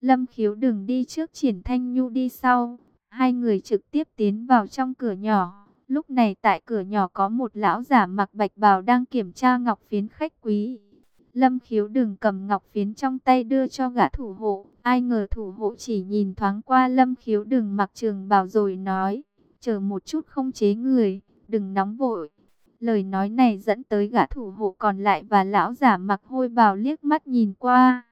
Lâm khiếu đừng đi trước triển thanh nhu đi sau. Hai người trực tiếp tiến vào trong cửa nhỏ. Lúc này tại cửa nhỏ có một lão giả mặc bạch bào đang kiểm tra ngọc phiến khách quý. Lâm khiếu đừng cầm ngọc phiến trong tay đưa cho gã thủ hộ. Ai ngờ thủ hộ chỉ nhìn thoáng qua lâm khiếu đừng mặc trường bào rồi nói. Chờ một chút không chế người, đừng nóng vội. Lời nói này dẫn tới gã thủ hộ còn lại và lão giả mặc hôi bào liếc mắt nhìn qua.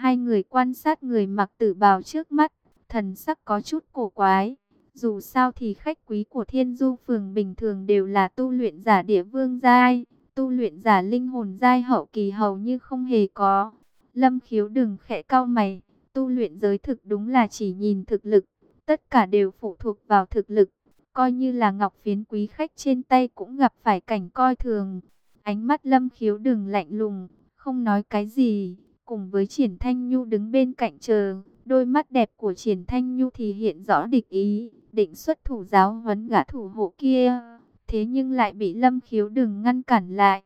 Hai người quan sát người mặc tử bào trước mắt, thần sắc có chút cổ quái. Dù sao thì khách quý của thiên du phường bình thường đều là tu luyện giả địa vương giai, tu luyện giả linh hồn giai hậu kỳ hầu như không hề có. Lâm khiếu đừng khẽ cao mày, tu luyện giới thực đúng là chỉ nhìn thực lực, tất cả đều phụ thuộc vào thực lực. Coi như là ngọc phiến quý khách trên tay cũng gặp phải cảnh coi thường. Ánh mắt lâm khiếu đừng lạnh lùng, không nói cái gì, cùng với triển thanh nhu đứng bên cạnh chờ. Đôi mắt đẹp của triển thanh nhu thì hiện rõ địch ý, định xuất thủ giáo huấn gã thủ hộ kia. Thế nhưng lại bị lâm khiếu đừng ngăn cản lại.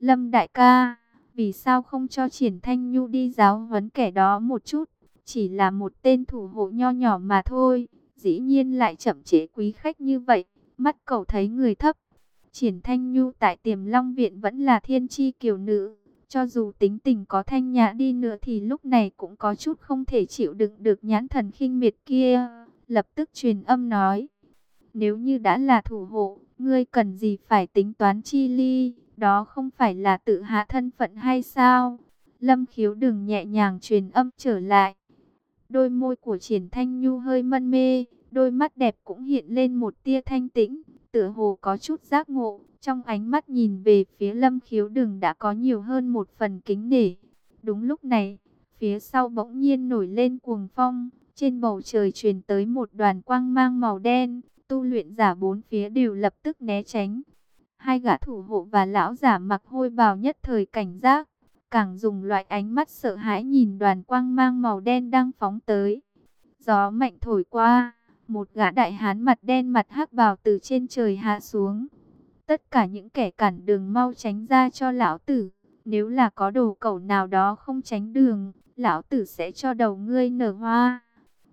Lâm đại ca, vì sao không cho triển thanh nhu đi giáo huấn kẻ đó một chút? Chỉ là một tên thủ hộ nho nhỏ mà thôi dĩ nhiên lại chậm chế quý khách như vậy, mắt cậu thấy người thấp. Triển Thanh Nhu tại Tiềm Long Viện vẫn là thiên chi kiều nữ, cho dù tính tình có thanh nhã đi nữa thì lúc này cũng có chút không thể chịu đựng được nhãn thần khinh miệt kia. Lập tức truyền âm nói, nếu như đã là thủ hộ, ngươi cần gì phải tính toán chi ly, đó không phải là tự hạ thân phận hay sao? Lâm khiếu đừng nhẹ nhàng truyền âm trở lại. Đôi môi của triển thanh nhu hơi mân mê, đôi mắt đẹp cũng hiện lên một tia thanh tĩnh, tựa hồ có chút giác ngộ. Trong ánh mắt nhìn về phía lâm khiếu đừng đã có nhiều hơn một phần kính nể. Đúng lúc này, phía sau bỗng nhiên nổi lên cuồng phong, trên bầu trời truyền tới một đoàn quang mang màu đen, tu luyện giả bốn phía đều lập tức né tránh. Hai gã thủ hộ và lão giả mặc hôi bào nhất thời cảnh giác, càng dùng loại ánh mắt sợ hãi nhìn đoàn quang mang màu đen đang phóng tới. Gió mạnh thổi qua, một gã đại hán mặt đen mặt hắc bào từ trên trời hạ xuống. Tất cả những kẻ cản đường mau tránh ra cho lão tử. Nếu là có đồ cẩu nào đó không tránh đường, lão tử sẽ cho đầu ngươi nở hoa.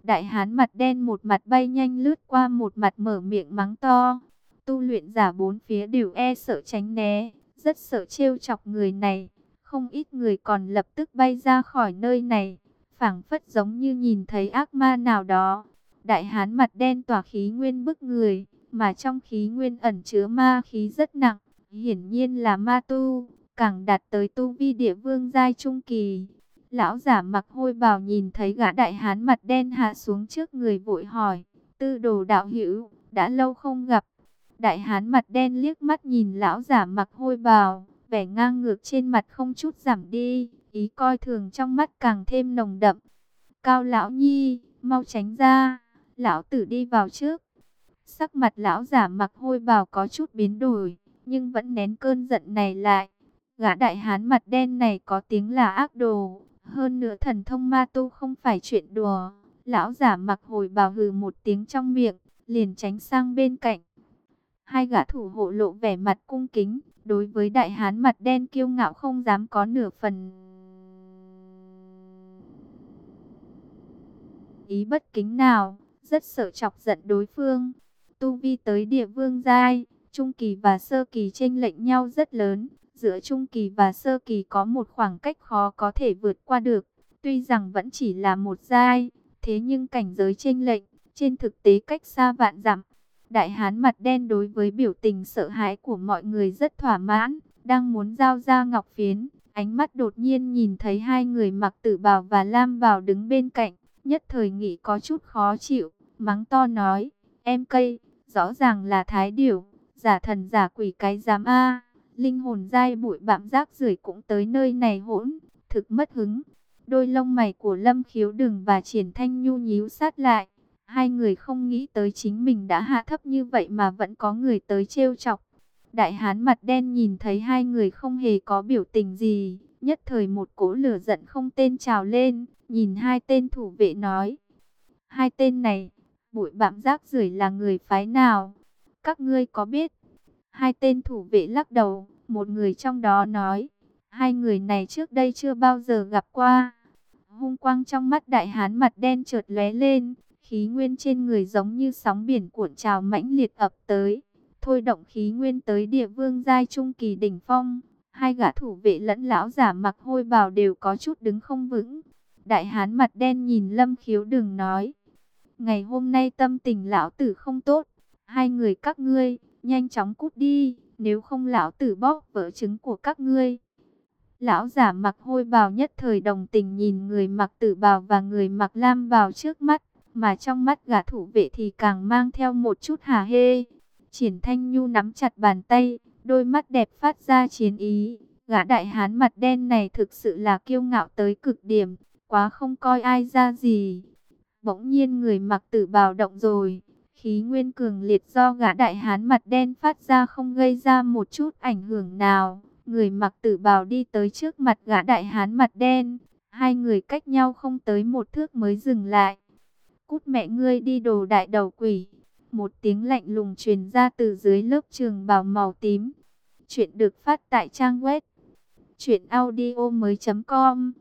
Đại hán mặt đen một mặt bay nhanh lướt qua một mặt mở miệng mắng to. Tu luyện giả bốn phía đều e sợ tránh né, rất sợ trêu chọc người này. Không ít người còn lập tức bay ra khỏi nơi này, phảng phất giống như nhìn thấy ác ma nào đó. Đại hán mặt đen tỏa khí nguyên bức người, mà trong khí nguyên ẩn chứa ma khí rất nặng, hiển nhiên là ma tu, càng đạt tới tu vi địa vương giai trung kỳ. Lão giả mặc hôi bào nhìn thấy gã đại hán mặt đen hạ xuống trước người vội hỏi, tư đồ đạo hữu, đã lâu không gặp. Đại hán mặt đen liếc mắt nhìn lão giả mặc hôi bào, vẻ ngang ngược trên mặt không chút giảm đi, ý coi thường trong mắt càng thêm nồng đậm. Cao lão nhi, mau tránh ra, lão tử đi vào trước. Sắc mặt lão giả mặc hôi bào có chút biến đổi, nhưng vẫn nén cơn giận này lại. Gã đại hán mặt đen này có tiếng là ác đồ, hơn nữa thần thông ma tu không phải chuyện đùa. Lão giả mặc hồi bào hừ một tiếng trong miệng, liền tránh sang bên cạnh. Hai gã thủ hộ lộ vẻ mặt cung kính, đối với đại hán mặt đen kiêu ngạo không dám có nửa phần. Ý bất kính nào, rất sợ chọc giận đối phương. Tu vi tới địa vương giai, trung kỳ và sơ kỳ chênh lệch nhau rất lớn, giữa trung kỳ và sơ kỳ có một khoảng cách khó có thể vượt qua được. Tuy rằng vẫn chỉ là một giai, thế nhưng cảnh giới chênh lệch trên thực tế cách xa vạn dặm. Đại hán mặt đen đối với biểu tình sợ hãi của mọi người rất thỏa mãn, đang muốn giao ra ngọc phiến, ánh mắt đột nhiên nhìn thấy hai người mặc tử bào và lam bào đứng bên cạnh, nhất thời nghĩ có chút khó chịu mắng to nói, em cây, rõ ràng là thái điểu, giả thần giả quỷ cái dám a linh hồn dai bụi bạm rác rưởi cũng tới nơi này hỗn, thực mất hứng. Đôi lông mày của Lâm Khiếu Đừng và Triển Thanh Nhu nhíu sát lại, hai người không nghĩ tới chính mình đã hạ thấp như vậy mà vẫn có người tới trêu chọc. Đại hán mặt đen nhìn thấy hai người không hề có biểu tình gì, nhất thời một cỗ lửa giận không tên trào lên, nhìn hai tên thủ vệ nói. Hai tên này, bụi bạm rác rưởi là người phái nào? Các ngươi có biết? Hai tên thủ vệ lắc đầu, một người trong đó nói, hai người này trước đây chưa bao giờ gặp qua. hung quang trong mắt đại hán mặt đen chợt lóe lên, khí nguyên trên người giống như sóng biển cuộn trào mãnh liệt ập tới, thôi động khí nguyên tới địa vương giai trung kỳ đỉnh phong. Hai gã thủ vệ lẫn lão giả mặc hôi bào đều có chút đứng không vững. Đại hán mặt đen nhìn lâm khiếu đừng nói. Ngày hôm nay tâm tình lão tử không tốt. Hai người các ngươi, nhanh chóng cút đi. Nếu không lão tử bóp vỡ trứng của các ngươi. Lão giả mặc hôi bào nhất thời đồng tình nhìn người mặc tử bào và người mặc lam bào trước mắt. Mà trong mắt gã thủ vệ thì càng mang theo một chút hà hê. Triển Thanh Nhu nắm chặt bàn tay, đôi mắt đẹp phát ra chiến ý. Gã đại hán mặt đen này thực sự là kiêu ngạo tới cực điểm, quá không coi ai ra gì. Bỗng nhiên người mặc tử bào động rồi, khí nguyên cường liệt do gã đại hán mặt đen phát ra không gây ra một chút ảnh hưởng nào. Người mặc tử bào đi tới trước mặt gã đại hán mặt đen, hai người cách nhau không tới một thước mới dừng lại. Cút mẹ ngươi đi đồ đại đầu quỷ. Một tiếng lạnh lùng truyền ra từ dưới lớp trường bào màu tím. Chuyện được phát tại trang web truyện audio mới com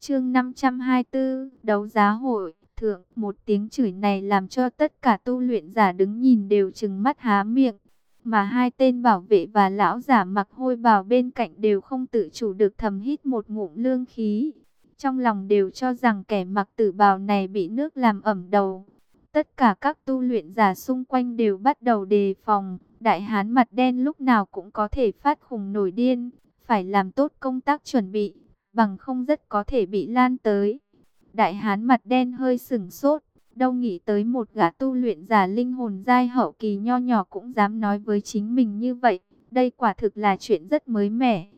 Chương 524, đấu giá hội, thượng, một tiếng chửi này làm cho tất cả tu luyện giả đứng nhìn đều trừng mắt há miệng, mà hai tên bảo vệ và lão giả mặc hôi bào bên cạnh đều không tự chủ được thầm hít một ngụm lương khí. Trong lòng đều cho rằng kẻ mặc tử bào này bị nước làm ẩm đầu. Tất cả các tu luyện giả xung quanh đều bắt đầu đề phòng, đại hán mặt đen lúc nào cũng có thể phát khùng nổi điên, phải làm tốt công tác chuẩn bị, bằng không rất có thể bị lan tới. Đại hán mặt đen hơi sừng sốt, đâu nghĩ tới một gã tu luyện giả linh hồn giai hậu kỳ nho nhỏ cũng dám nói với chính mình như vậy, đây quả thực là chuyện rất mới mẻ.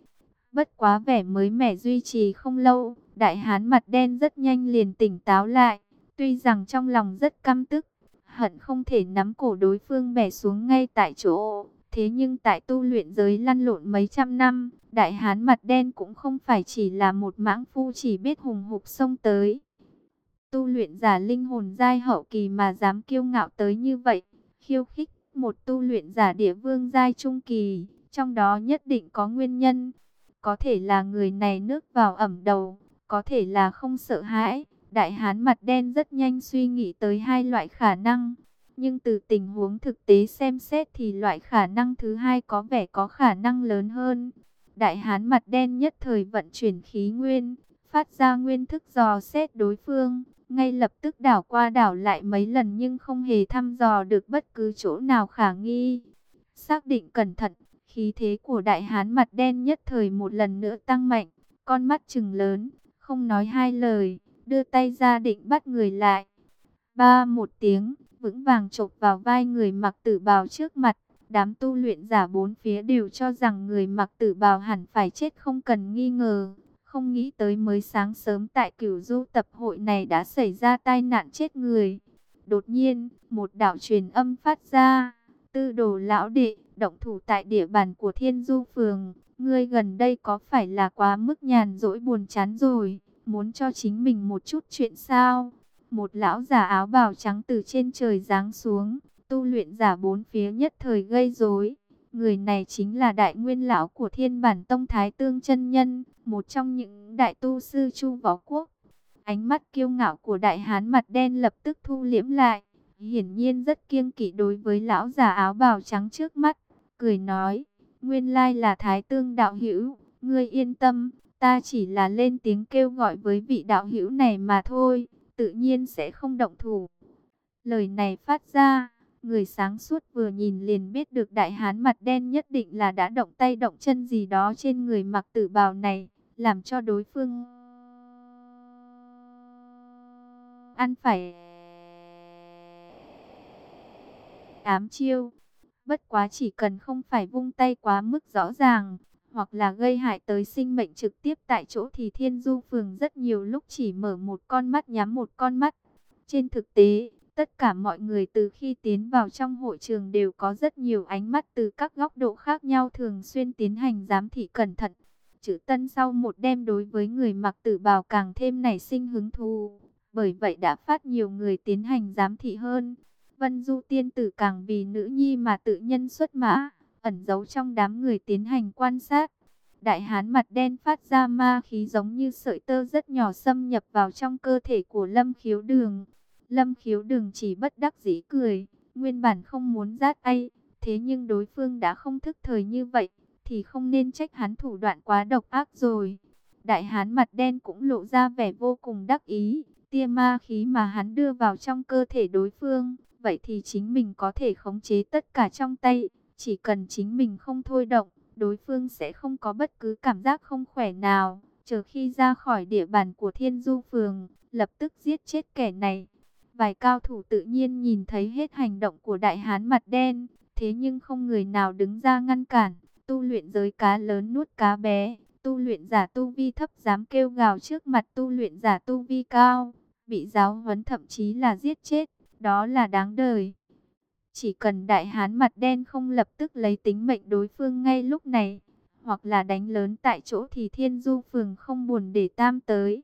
Bất quá vẻ mới mẻ duy trì không lâu, đại hán mặt đen rất nhanh liền tỉnh táo lại, tuy rằng trong lòng rất căm tức, hận không thể nắm cổ đối phương bẻ xuống ngay tại chỗ. Thế nhưng tại tu luyện giới lăn lộn mấy trăm năm, đại hán mặt đen cũng không phải chỉ là một mãng phu chỉ biết hùng hục xông tới. Tu luyện giả linh hồn giai hậu kỳ mà dám kiêu ngạo tới như vậy, khiêu khích một tu luyện giả địa vương giai trung kỳ, trong đó nhất định có nguyên nhân. Có thể là người này nước vào ẩm đầu, có thể là không sợ hãi. Đại hán mặt đen rất nhanh suy nghĩ tới hai loại khả năng. Nhưng từ tình huống thực tế xem xét thì loại khả năng thứ hai có vẻ có khả năng lớn hơn. Đại hán mặt đen nhất thời vận chuyển khí nguyên, phát ra nguyên thức dò xét đối phương, ngay lập tức đảo qua đảo lại mấy lần nhưng không hề thăm dò được bất cứ chỗ nào khả nghi. Xác định cẩn thận, khí thế của đại hán mặt đen nhất thời một lần nữa tăng mạnh, con mắt trừng lớn, không nói hai lời, đưa tay ra định bắt người lại. Ba một tiếng, vững vàng chộp vào vai người mặc tử bào trước mặt. Đám tu luyện giả bốn phía đều cho rằng người mặc tử bào hẳn phải chết không cần nghi ngờ. Không nghĩ tới mới sáng sớm tại cửu du tập hội này đã xảy ra tai nạn chết người. Đột nhiên, một đạo truyền âm phát ra. Tư đồ lão đệ, động thủ tại địa bàn của thiên du phường. Ngươi gần đây có phải là quá mức nhàn rỗi buồn chán rồi, muốn cho chính mình một chút chuyện sao? Một lão giả áo bào trắng từ trên trời giáng xuống, tu luyện giả bốn phía nhất thời gây rối. Người này chính là đại nguyên lão của thiên bản tông Thái Tương chân Nhân, một trong những đại tu sư Chu Võ Quốc. Ánh mắt kiêu ngạo của đại hán mặt đen lập tức thu liễm lại, hiển nhiên rất kiêng kỵ đối với lão già áo bào trắng trước mắt, cười nói, nguyên lai là Thái Tương đạo hữu, ngươi yên tâm, ta chỉ là lên tiếng kêu gọi với vị đạo hữu này mà thôi tự nhiên sẽ không động thủ. Lời này phát ra, người sáng suốt vừa nhìn liền biết được đại hán mặt đen nhất định là đã động tay động chân gì đó trên người mặc tử bào này, làm cho đối phương ăn phải ám chiêu. Bất quá chỉ cần không phải vung tay quá mức rõ ràng, hoặc là gây hại tới sinh mệnh trực tiếp tại chỗ thì Thiên Du Phường rất nhiều lúc chỉ mở một con mắt nhắm một con mắt. Trên thực tế, tất cả mọi người từ khi tiến vào trong hội trường đều có rất nhiều ánh mắt từ các góc độ khác nhau thường xuyên tiến hành giám thị cẩn thận. Chữ tân sau một đêm đối với người mặc tử bào càng thêm nảy sinh hứng thú, bởi vậy đã phát nhiều người tiến hành giám thị hơn. Vân Du tiên tử càng vì nữ nhi mà tự nhân xuất mã ẩn giấu trong đám người tiến hành quan sát. Đại hán mặt đen phát ra ma khí giống như sợi tơ rất nhỏ xâm nhập vào trong cơ thể của Lâm Khiếu Đường. Lâm Khiếu Đường chỉ bất đắc dĩ cười, nguyên bản không muốn rát ai, thế nhưng đối phương đã không thức thời như vậy, thì không nên trách hắn thủ đoạn quá độc ác rồi. Đại hán mặt đen cũng lộ ra vẻ vô cùng đắc ý, tia ma khí mà hắn đưa vào trong cơ thể đối phương, vậy thì chính mình có thể khống chế tất cả trong tay, chỉ cần chính mình không thôi động, đối phương sẽ không có bất cứ cảm giác không khỏe nào. Chờ khi ra khỏi địa bàn của Thiên Du Phường, lập tức giết chết kẻ này. Vài cao thủ tự nhiên nhìn thấy hết hành động của đại hán mặt đen, thế nhưng không người nào đứng ra ngăn cản. Tu luyện giới cá lớn nuốt cá bé, tu luyện giả tu vi thấp dám kêu gào trước mặt tu luyện giả tu vi cao, bị giáo huấn thậm chí là giết chết, đó là đáng đời. Chỉ cần đại hán mặt đen không lập tức lấy tính mệnh đối phương ngay lúc này, hoặc là đánh lớn tại chỗ thì thiên du phường không buồn để tam tới.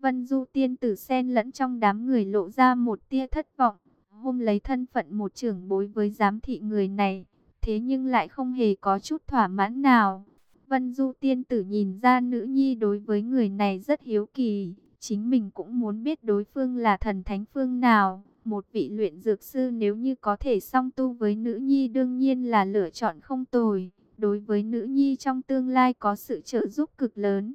Vân du tiên tử sen lẫn trong đám người lộ ra một tia thất vọng, hôm lấy thân phận một trưởng bối với giám thị người này, thế nhưng lại không hề có chút thỏa mãn nào. Vân du tiên tử nhìn ra nữ nhi đối với người này rất hiếu kỳ, chính mình cũng muốn biết đối phương là thần thánh phương nào. Một vị luyện dược sư nếu như có thể song tu với nữ nhi đương nhiên là lựa chọn không tồi. Đối với nữ nhi trong tương lai có sự trợ giúp cực lớn.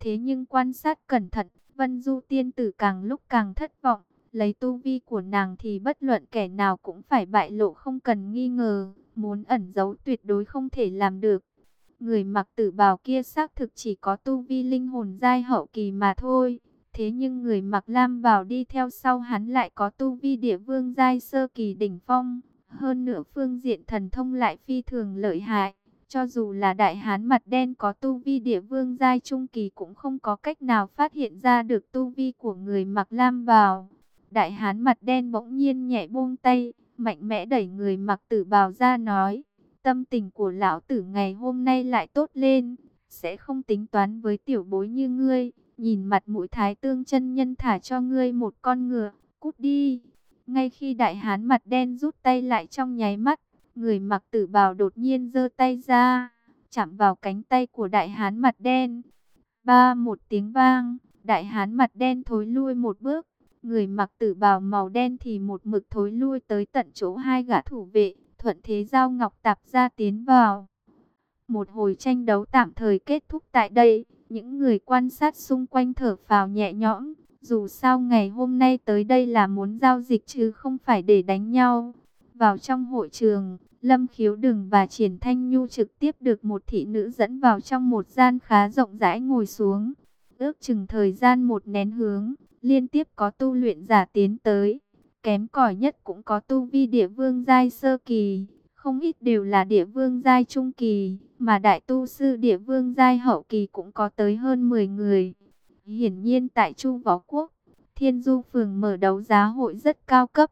Thế nhưng quan sát cẩn thận, Vân Du tiên tử càng lúc càng thất vọng. Lấy tu vi của nàng thì bất luận kẻ nào cũng phải bại lộ không cần nghi ngờ. Muốn ẩn giấu tuyệt đối không thể làm được. Người mặc tử bào kia xác thực chỉ có tu vi linh hồn giai hậu kỳ mà thôi. Thế nhưng người mặc lam bào đi theo sau hắn lại có tu vi địa vương giai sơ kỳ đỉnh phong. Hơn nữa phương diện thần thông lại phi thường lợi hại. Cho dù là đại hán mặt đen có tu vi địa vương giai trung kỳ cũng không có cách nào phát hiện ra được tu vi của người mặc lam bào. Đại hán mặt đen bỗng nhiên nhẹ buông tay, mạnh mẽ đẩy người mặc tử bào ra nói. Tâm tình của lão tử ngày hôm nay lại tốt lên, sẽ không tính toán với tiểu bối như ngươi nhìn mặt mũi thái tương chân nhân thả cho ngươi một con ngựa, cút đi. Ngay khi đại hán mặt đen rút tay lại trong nháy mắt, người mặc tử bào đột nhiên giơ tay ra, chạm vào cánh tay của đại hán mặt đen. Ba một tiếng vang, đại hán mặt đen thối lui một bước, người mặc tử bào màu đen thì một mực thối lui tới tận chỗ hai gã thủ vệ, thuận thế giao ngọc tạp ra tiến vào. Một hồi tranh đấu tạm thời kết thúc tại đây. Những người quan sát xung quanh thở phào nhẹ nhõm, dù sao ngày hôm nay tới đây là muốn giao dịch chứ không phải để đánh nhau. Vào trong hội trường, Lâm Khiếu Đừng và Triển Thanh Nhu trực tiếp được một thị nữ dẫn vào trong một gian khá rộng rãi ngồi xuống. Ước chừng thời gian một nén hướng, liên tiếp có tu luyện giả tiến tới. Kém cỏi nhất cũng có tu vi địa vương giai sơ kỳ, không ít đều là địa vương giai trung kỳ, mà đại tu sư địa vương giai hậu kỳ cũng có tới hơn 10 người. Hiển nhiên tại Chu Võ Quốc, Thiên Du Phường mở đấu giá hội rất cao cấp.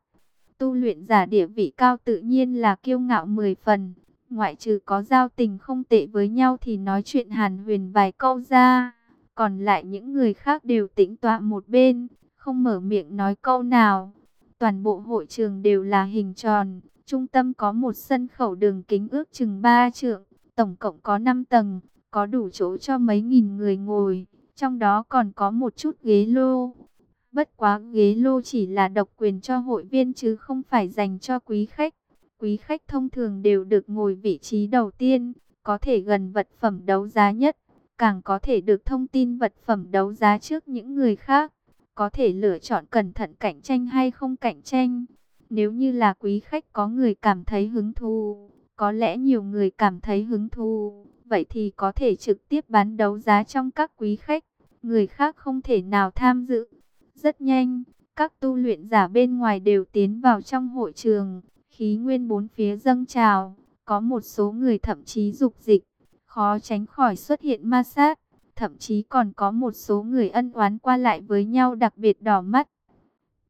Tu luyện giả địa vị cao tự nhiên là kiêu ngạo 10 phần. Ngoại trừ có giao tình không tệ với nhau thì nói chuyện hàn huyền vài câu ra. Còn lại những người khác đều tĩnh tọa một bên, không mở miệng nói câu nào. Toàn bộ hội trường đều là hình tròn, Trung tâm có một sân khẩu đường kính ước chừng 3 trượng, tổng cộng có 5 tầng, có đủ chỗ cho mấy nghìn người ngồi, trong đó còn có một chút ghế lô. Bất quá ghế lô chỉ là độc quyền cho hội viên chứ không phải dành cho quý khách. Quý khách thông thường đều được ngồi vị trí đầu tiên, có thể gần vật phẩm đấu giá nhất, càng có thể được thông tin vật phẩm đấu giá trước những người khác, có thể lựa chọn cẩn thận cạnh tranh hay không cạnh tranh. Nếu như là quý khách có người cảm thấy hứng thú, có lẽ nhiều người cảm thấy hứng thú, vậy thì có thể trực tiếp bán đấu giá trong các quý khách, người khác không thể nào tham dự. Rất nhanh, các tu luyện giả bên ngoài đều tiến vào trong hội trường, khí nguyên bốn phía dâng trào, có một số người thậm chí dục dịch, khó tránh khỏi xuất hiện ma sát, thậm chí còn có một số người ân oán qua lại với nhau đặc biệt đỏ mắt.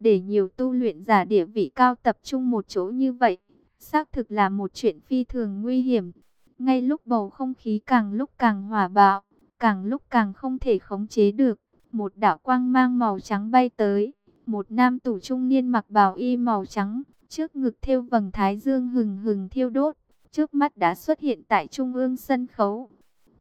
Để nhiều tu luyện giả địa vị cao tập trung một chỗ như vậy, xác thực là một chuyện phi thường nguy hiểm. Ngay lúc bầu không khí càng lúc càng hỏa bạo, càng lúc càng không thể khống chế được, một đạo quang mang màu trắng bay tới, một nam tử trung niên mặc bào y màu trắng, trước ngực thêu vầng thái dương hừng hừng thiêu đốt, trước mắt đã xuất hiện tại trung ương sân khấu.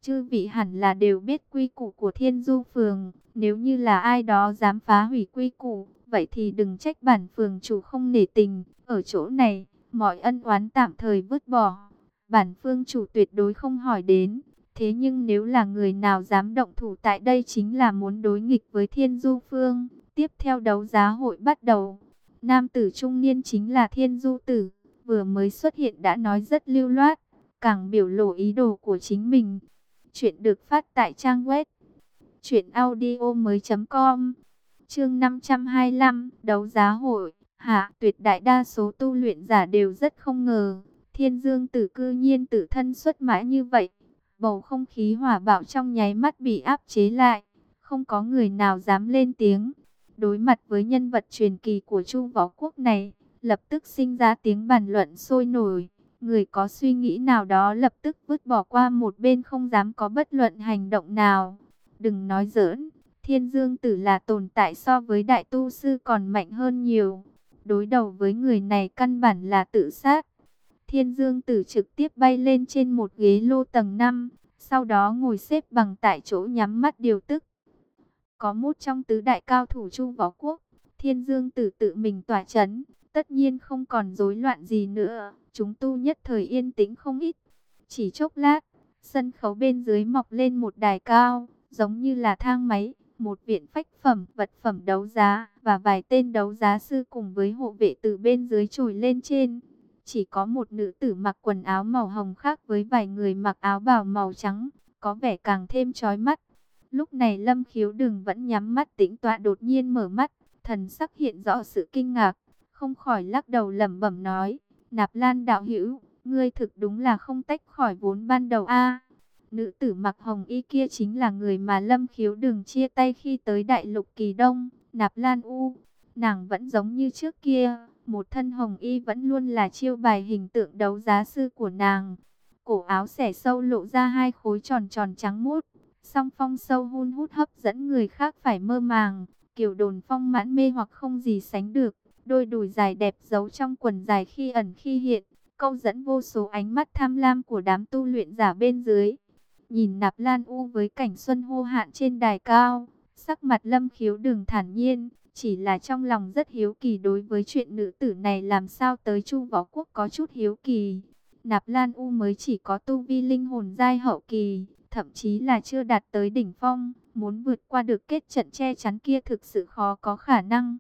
chư vị hẳn là đều biết quy củ của thiên du phường. Nếu như là ai đó dám phá hủy quy củ, vậy thì đừng trách bản phường chủ không nể tình. Ở chỗ này, mọi ân oán tạm thời vứt bỏ. Bản phương chủ tuyệt đối không hỏi đến. Thế nhưng nếu là người nào dám động thủ tại đây chính là muốn đối nghịch với thiên du phương. Tiếp theo đấu giá hội bắt đầu. Nam tử trung niên chính là thiên du tử. Vừa mới xuất hiện đã nói rất lưu loát. Càng biểu lộ ý đồ của chính mình. Chuyện được phát tại trang web. Chuyện audio mới com. Chương 525. Đấu giá hội. Hạ, tuyệt đại đa số tu luyện giả đều rất không ngờ. Thiên dương tử cư nhiên tử thân xuất mãi như vậy. Bầu không khí hỏa bạo trong nháy mắt bị áp chế lại. Không có người nào dám lên tiếng. Đối mặt với nhân vật truyền kỳ của Chu Võ Quốc này, lập tức sinh ra tiếng bàn luận sôi nổi. Người có suy nghĩ nào đó lập tức vứt bỏ qua một bên không dám có bất luận hành động nào. Đừng nói giỡn, Thiên Dương Tử là tồn tại so với Đại Tu Sư còn mạnh hơn nhiều. Đối đầu với người này căn bản là tự sát. Thiên Dương Tử trực tiếp bay lên trên một ghế lô tầng 5, sau đó ngồi xếp bằng tại chỗ nhắm mắt điều tức. Có một trong tứ đại cao thủ Chu Võ Quốc, Thiên Dương Tử tự mình tỏa chấn, tất nhiên không còn rối loạn gì nữa. Chúng tu nhất thời yên tĩnh không ít. Chỉ chốc lát, sân khấu bên dưới mọc lên một đài cao, giống như là thang máy, một viện phách phẩm, vật phẩm đấu giá và vài tên đấu giá sư cùng với hộ vệ từ bên dưới trồi lên trên. Chỉ có một nữ tử mặc quần áo màu hồng khác với vài người mặc áo bào màu trắng, có vẻ càng thêm chói mắt. Lúc này Lâm Khiếu Đừng vẫn nhắm mắt tĩnh tọa đột nhiên mở mắt, thần sắc hiện rõ sự kinh ngạc, không khỏi lắc đầu lẩm bẩm nói: "Nạp Lan đạo hữu, ngươi thực đúng là không tách khỏi vốn ban đầu a." Nữ tử mặc hồng y kia chính là người mà Lâm Khiếu Đừng chia tay khi tới Đại Lục Kỳ Đông, Nạp Lan U. Nàng vẫn giống như trước kia, một thân hồng y vẫn luôn là chiêu bài hình tượng đấu giá sư của nàng. Cổ áo xẻ sâu lộ ra hai khối tròn tròn trắng mút, song phong sâu hun hút hấp dẫn người khác phải mơ màng, kiểu đồn phong mãn mê hoặc không gì sánh được. Đôi đùi dài đẹp giấu trong quần dài khi ẩn khi hiện, câu dẫn vô số ánh mắt tham lam của đám tu luyện giả bên dưới. Nhìn nạp lan u với cảnh xuân hô hạn trên đài cao, sắc mặt lâm khiếu đường thản nhiên, chỉ là trong lòng rất hiếu kỳ đối với chuyện nữ tử này làm sao tới Chu Võ Quốc có chút hiếu kỳ. Nạp Lan U mới chỉ có tu vi linh hồn giai hậu kỳ, thậm chí là chưa đạt tới đỉnh phong, muốn vượt qua được kết trận che chắn kia thực sự khó có khả năng.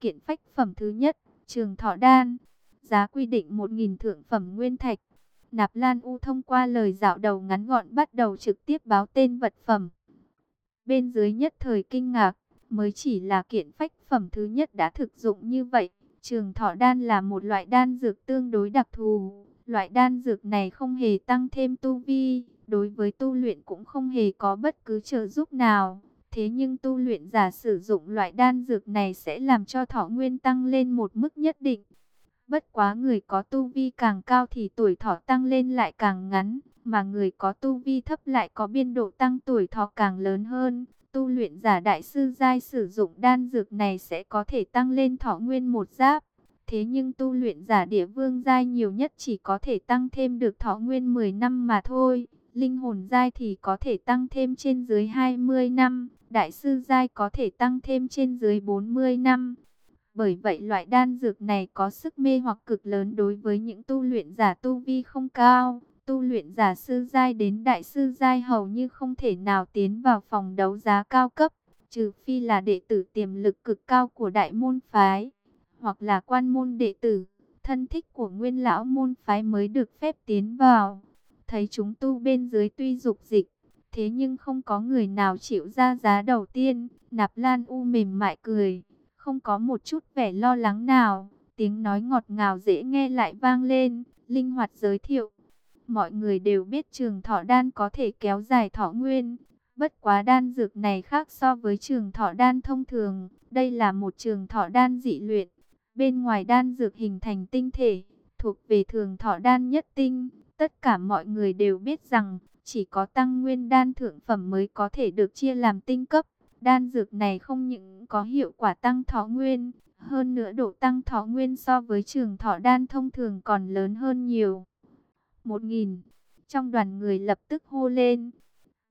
Kiện phách phẩm thứ nhất, trường thọ đan, giá quy định 1.000 thượng phẩm nguyên thạch. Nạp Lan U thông qua lời dạo đầu ngắn gọn bắt đầu trực tiếp báo tên vật phẩm. Bên dưới nhất thời kinh ngạc, mới chỉ là kiện phách phẩm thứ nhất đã thực dụng như vậy. Trường thọ đan là một loại đan dược tương đối đặc thù. Loại đan dược này không hề tăng thêm tu vi, đối với tu luyện cũng không hề có bất cứ trợ giúp nào. Thế nhưng tu luyện giả sử dụng loại đan dược này sẽ làm cho thọ nguyên tăng lên một mức nhất định. Bất quá người có tu vi càng cao thì tuổi thọ tăng lên lại càng ngắn, mà người có tu vi thấp lại có biên độ tăng tuổi thọ càng lớn hơn. Tu luyện giả đại sư giai sử dụng đan dược này sẽ có thể tăng lên thọ nguyên một giáp. Thế nhưng tu luyện giả địa vương giai nhiều nhất chỉ có thể tăng thêm được thọ nguyên 10 năm mà thôi. Linh hồn giai thì có thể tăng thêm trên dưới 20 năm, đại sư giai có thể tăng thêm trên dưới 40 năm. Bởi vậy loại đan dược này có sức mê hoặc cực lớn đối với những tu luyện giả tu vi không cao. Tu luyện giả sư giai đến đại sư giai hầu như không thể nào tiến vào phòng đấu giá cao cấp, trừ phi là đệ tử tiềm lực cực cao của đại môn phái, hoặc là quan môn đệ tử, thân thích của nguyên lão môn phái mới được phép tiến vào. Thấy chúng tu bên dưới tuy dục dịch, thế nhưng không có người nào chịu ra giá đầu tiên, nạp lan u mềm mại cười không có một chút vẻ lo lắng nào. Tiếng nói ngọt ngào dễ nghe lại vang lên, linh hoạt giới thiệu. Mọi người đều biết trường thọ đan có thể kéo dài thọ nguyên. Bất quá đan dược này khác so với trường thọ đan thông thường. Đây là một trường thọ đan dị luyện. Bên ngoài đan dược hình thành tinh thể, thuộc về thường thọ đan nhất tinh. Tất cả mọi người đều biết rằng, chỉ có tăng nguyên đan thượng phẩm mới có thể được chia làm tinh cấp. Đan dược này không những có hiệu quả tăng thọ nguyên, hơn nữa độ tăng thọ nguyên so với trường thọ đan thông thường còn lớn hơn nhiều. Một nghìn, trong đoàn người lập tức hô lên,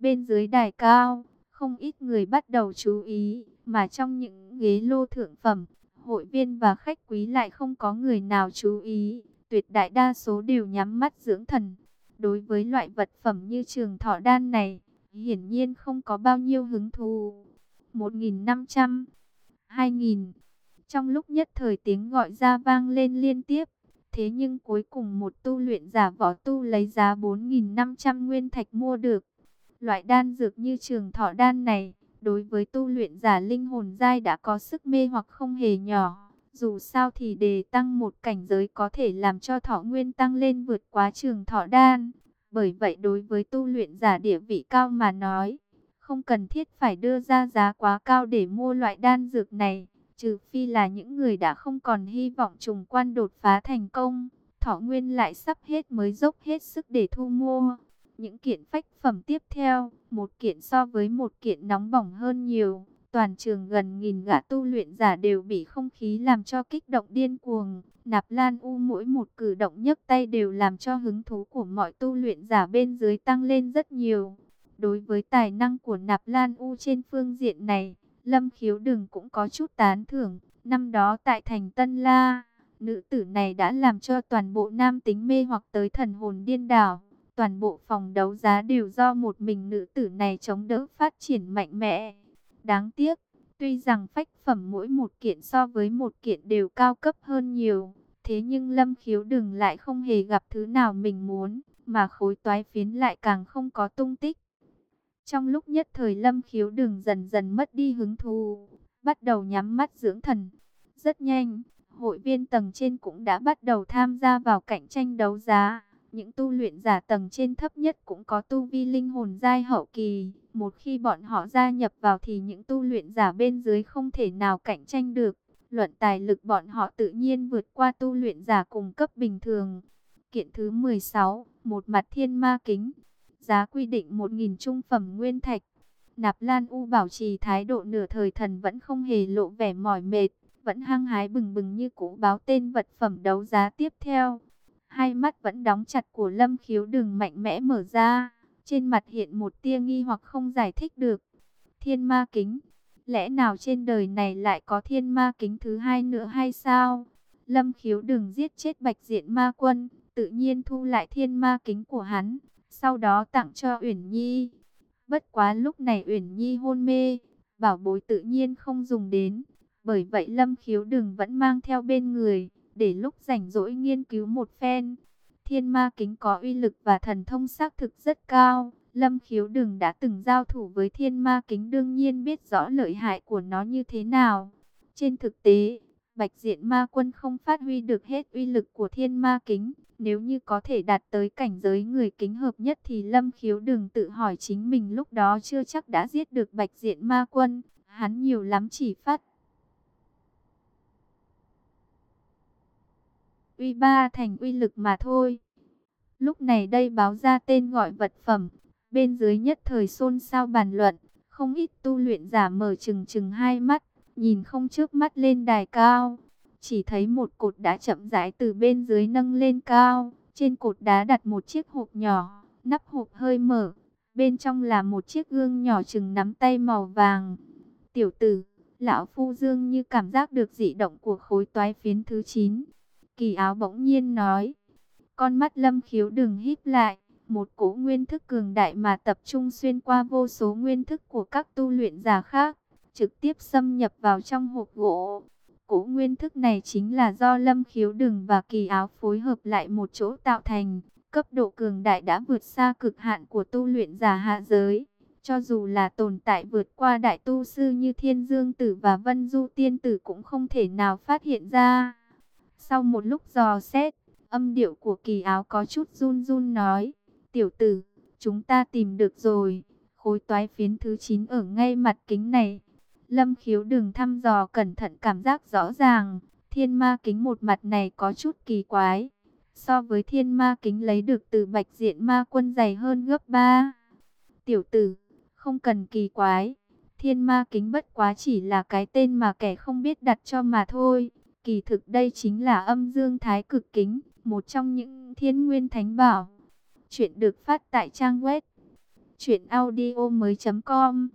Bên dưới đài cao, không ít người bắt đầu chú ý, mà trong những ghế lô thượng phẩm, hội viên và khách quý lại không có người nào chú ý. Tuyệt đại đa số đều nhắm mắt dưỡng thần. Đối với loại vật phẩm như trường thọ đan này, hiển nhiên không có bao nhiêu hứng thú. 1.500, 2.000. Trong lúc nhất thời tiếng gọi ra vang lên liên tiếp. Thế nhưng cuối cùng một tu luyện giả võ tu lấy giá 4.500 nguyên thạch mua được. Loại đan dược như trường thọ đan này, đối với tu luyện giả linh hồn giai đã có sức mê hoặc không hề nhỏ. Dù sao thì đề tăng một cảnh giới có thể làm cho thọ nguyên tăng lên vượt quá trường thọ đan. Bởi vậy đối với tu luyện giả địa vị cao mà nói, không cần thiết phải đưa ra giá quá cao để mua loại đan dược này. Trừ phi là những người đã không còn hy vọng trùng quan đột phá thành công, thọ nguyên lại sắp hết mới dốc hết sức để thu mua. Những kiện phách phẩm tiếp theo, một kiện so với một kiện nóng bỏng hơn nhiều. Toàn trường gần nghìn gã tu luyện giả đều bị không khí làm cho kích động điên cuồng. Nạp Lan U mỗi một cử động nhấc tay đều làm cho hứng thú của mọi tu luyện giả bên dưới tăng lên rất nhiều. Đối với tài năng của Nạp Lan U trên phương diện này, Lâm Khiếu Đừng cũng có chút tán thưởng. Năm đó tại thành Tân La, nữ tử này đã làm cho toàn bộ nam tính mê hoặc tới thần hồn điên đảo. Toàn bộ phòng đấu giá đều do một mình nữ tử này chống đỡ phát triển mạnh mẽ. Đáng tiếc, tuy rằng phách phẩm mỗi một kiện so với một kiện đều cao cấp hơn nhiều, thế nhưng Lâm Khiếu Đừng lại không hề gặp thứ nào mình muốn, mà khối toái phiến lại càng không có tung tích. Trong lúc nhất thời Lâm Khiếu đường dần dần mất đi hứng thú, bắt đầu nhắm mắt dưỡng thần. Rất nhanh, hội viên tầng trên cũng đã bắt đầu tham gia vào cạnh tranh đấu giá. Những tu luyện giả tầng trên thấp nhất cũng có tu vi linh hồn giai hậu kỳ. Một khi bọn họ gia nhập vào thì những tu luyện giả bên dưới không thể nào cạnh tranh được. Luận tài lực bọn họ tự nhiên vượt qua tu luyện giả cùng cấp bình thường. Kiện thứ 16, một mặt thiên ma kính. Giá quy định 1.000 trung phẩm nguyên thạch. Nạp Lan U bảo trì thái độ nửa thời thần vẫn không hề lộ vẻ mỏi mệt, vẫn hăng hái bừng bừng như cũ báo tên vật phẩm đấu giá tiếp theo. Hai mắt vẫn đóng chặt của Lâm Khiếu đừng mạnh mẽ mở ra. Trên mặt hiện một tia nghi hoặc không giải thích được. Thiên ma kính. Lẽ nào trên đời này lại có thiên ma kính thứ hai nữa hay sao? Lâm khiếu đừng giết chết bạch diện ma quân. Tự nhiên thu lại thiên ma kính của hắn. Sau đó tặng cho Uyển Nhi. Bất quá lúc này Uyển Nhi hôn mê. Bảo bối tự nhiên không dùng đến. Bởi vậy Lâm khiếu đừng vẫn mang theo bên người để lúc rảnh rỗi nghiên cứu một phen. Thiên ma kính có uy lực và thần thông xác thực rất cao. Lâm khiếu đừng đã từng giao thủ với thiên ma kính đương nhiên biết rõ lợi hại của nó như thế nào. Trên thực tế, bạch diện ma quân không phát huy được hết uy lực của thiên ma kính. Nếu như có thể đạt tới cảnh giới người kính hợp nhất thì lâm khiếu đừng tự hỏi chính mình lúc đó chưa chắc đã giết được bạch diện ma quân. Hắn nhiều lắm chỉ phát uy ba thành uy lực mà thôi. Lúc này đây báo ra tên gọi vật phẩm, bên dưới nhất thời xôn xao bàn luận, không ít tu luyện giả mở chừng chừng hai mắt, nhìn không trước mắt lên đài cao. Chỉ thấy một cột đá chậm rãi từ bên dưới nâng lên cao, trên cột đá đặt một chiếc hộp nhỏ, nắp hộp hơi mở, bên trong là một chiếc gương nhỏ chừng nắm tay màu vàng. Tiểu tử, lão phu dương như cảm giác được dị động của khối toái phiến thứ 9 Kỳ áo bỗng nhiên nói. Con mắt lâm khiếu đừng híp lại. Một cỗ nguyên thức cường đại mà tập trung xuyên qua vô số nguyên thức của các tu luyện giả khác. Trực tiếp xâm nhập vào trong hộp gỗ. Cỗ nguyên thức này chính là do lâm khiếu đừng và kỳ áo phối hợp lại một chỗ tạo thành. Cấp độ cường đại đã vượt xa cực hạn của tu luyện giả hạ giới. Cho dù là tồn tại vượt qua đại tu sư như Thiên Dương Tử và Vân Du Tiên Tử cũng không thể nào phát hiện ra. Sau một lúc dò xét, âm điệu của kỳ áo có chút run run nói, tiểu tử, chúng ta tìm được rồi, khối toái phiến thứ 9 ở ngay mặt kính này. Lâm khiếu đừng thăm dò cẩn thận cảm giác rõ ràng, thiên ma kính một mặt này có chút kỳ quái. So với thiên ma kính lấy được từ bạch diện ma quân dày hơn gấp 3. Tiểu tử, không cần kỳ quái, thiên ma kính bất quá chỉ là cái tên mà kẻ không biết đặt cho mà thôi. Kỳ thực đây chính là âm dương thái cực kính, một trong những thiên nguyên thánh bảo. Chuyện được phát tại trang web Chuyện audio mới com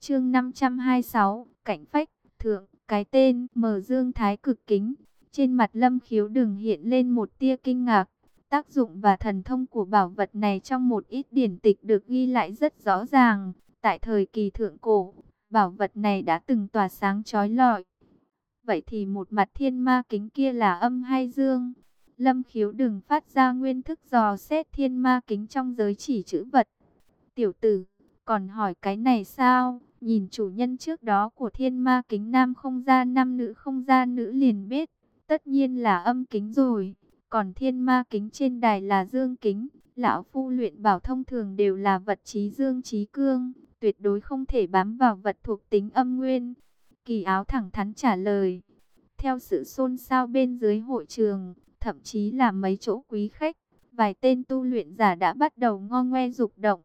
Chương 526 Cảnh phách Thượng Cái tên Mở Dương Thái cực kính Trên mặt lâm khiếu đừng hiện lên một tia kinh ngạc Tác dụng và thần thông của bảo vật này trong một ít điển tịch được ghi lại rất rõ ràng. Tại thời kỳ thượng cổ, bảo vật này đã từng tỏa sáng chói lọi. Vậy thì một mặt thiên ma kính kia là âm hay dương? Lâm khiếu đừng phát ra nguyên thức dò xét thiên ma kính trong giới chỉ chữ vật. Tiểu tử, còn hỏi cái này sao? Nhìn chủ nhân trước đó của thiên ma kính nam không ra nam nữ không ra nữ liền biết. Tất nhiên là âm kính rồi. Còn thiên ma kính trên đài là dương kính. Lão phu luyện bảo thông thường đều là vật trí dương trí cương. Tuyệt đối không thể bám vào vật thuộc tính âm nguyên. Kỳ áo thẳng thắn trả lời. Theo sự xôn xao bên dưới hội trường, thậm chí là mấy chỗ quý khách, vài tên tu luyện giả đã bắt đầu ngo ngoe dục động.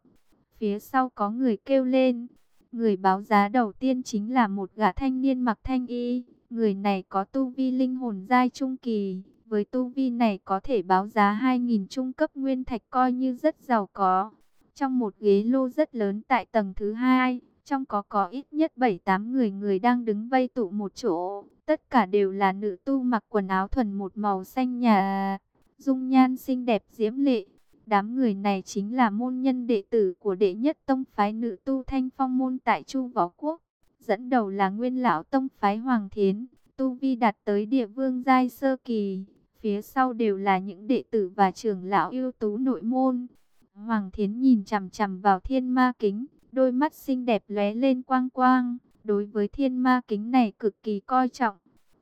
Phía sau có người kêu lên, người báo giá đầu tiên chính là một gã thanh niên mặc thanh y, người này có tu vi linh hồn giai trung kỳ, với tu vi này có thể báo giá 2.000 trung cấp nguyên thạch coi như rất giàu có. Trong một ghế lô rất lớn tại tầng thứ hai, trong có có ít nhất 7-8 người người đang đứng vây tụ một chỗ. Tất cả đều là nữ tu mặc quần áo thuần một màu xanh nhà, dung nhan xinh đẹp diễm lệ. Đám người này chính là môn nhân đệ tử của đệ nhất tông phái nữ tu thanh phong môn tại Chu Võ Quốc. Dẫn đầu là nguyên lão tông phái Hoàng Thiến, tu vi đạt tới địa vương giai sơ kỳ. Phía sau đều là những đệ tử và trưởng lão ưu tú nội môn. Hoàng Thiến nhìn chằm chằm vào thiên ma kính, đôi mắt xinh đẹp lóe lên quang quang. Đối với thiên ma kính này cực kỳ coi trọng.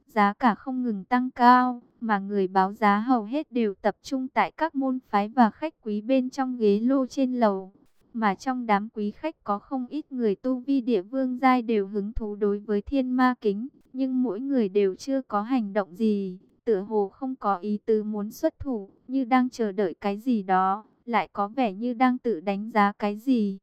Giá cả không ngừng tăng cao, mà người báo giá hầu hết đều tập trung tại các môn phái và khách quý bên trong ghế lô trên lầu. Mà trong đám quý khách có không ít người tu vi địa vương giai đều hứng thú đối với thiên ma kính, nhưng mỗi người đều chưa có hành động gì, tựa hồ không có ý tứ muốn xuất thủ, như đang chờ đợi cái gì đó, lại có vẻ như đang tự đánh giá cái gì.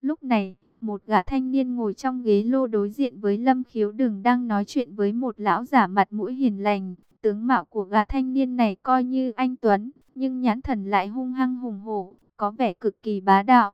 Lúc này, một gã thanh niên ngồi trong ghế lô đối diện với Lâm Khiếu Đừng đang nói chuyện với một lão giả mặt mũi hiền lành. Tướng mạo của gã thanh niên này coi như anh Tuấn, nhưng nhãn thần lại hung hăng hùng hổ, có vẻ cực kỳ bá đạo.